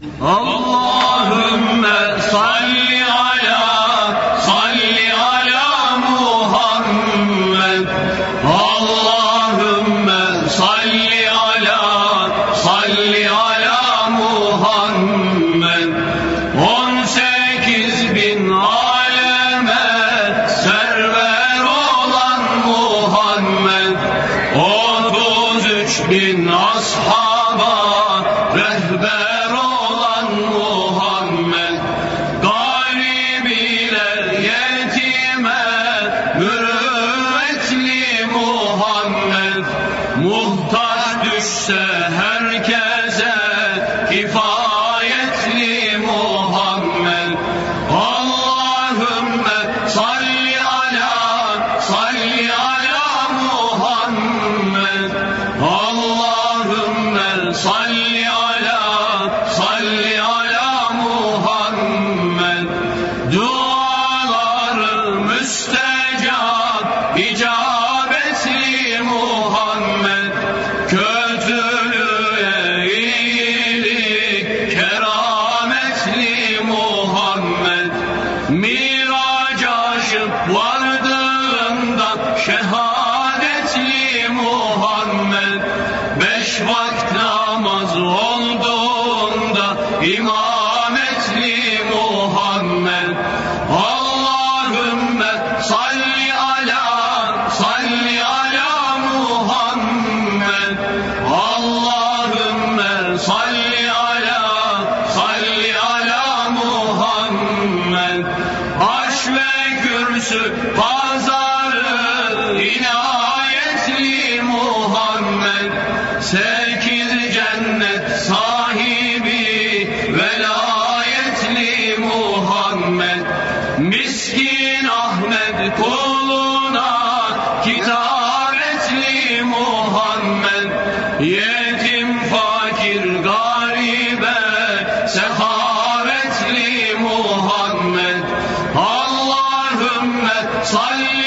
Allahümme salli ala salli ala Muhammed. Allahümme salli ala salli ala Muhammed. 18 bin aleme server olan Muhammed. 33 bin ashaba rehber Düşse herkese kifayetli Muhammed. Allahümme salli ala salli ala Muhammed. Allahümme salli imametli Muhammed. Allahümme salli ala salli ala Muhammed. Allahümme salli ala salli ala Muhammed. Aş ve kürsü Miskin Ahmet kuluna kitabetli Muhammed. Yetim fakir garibe sehavetli Muhammed. Allahümme salli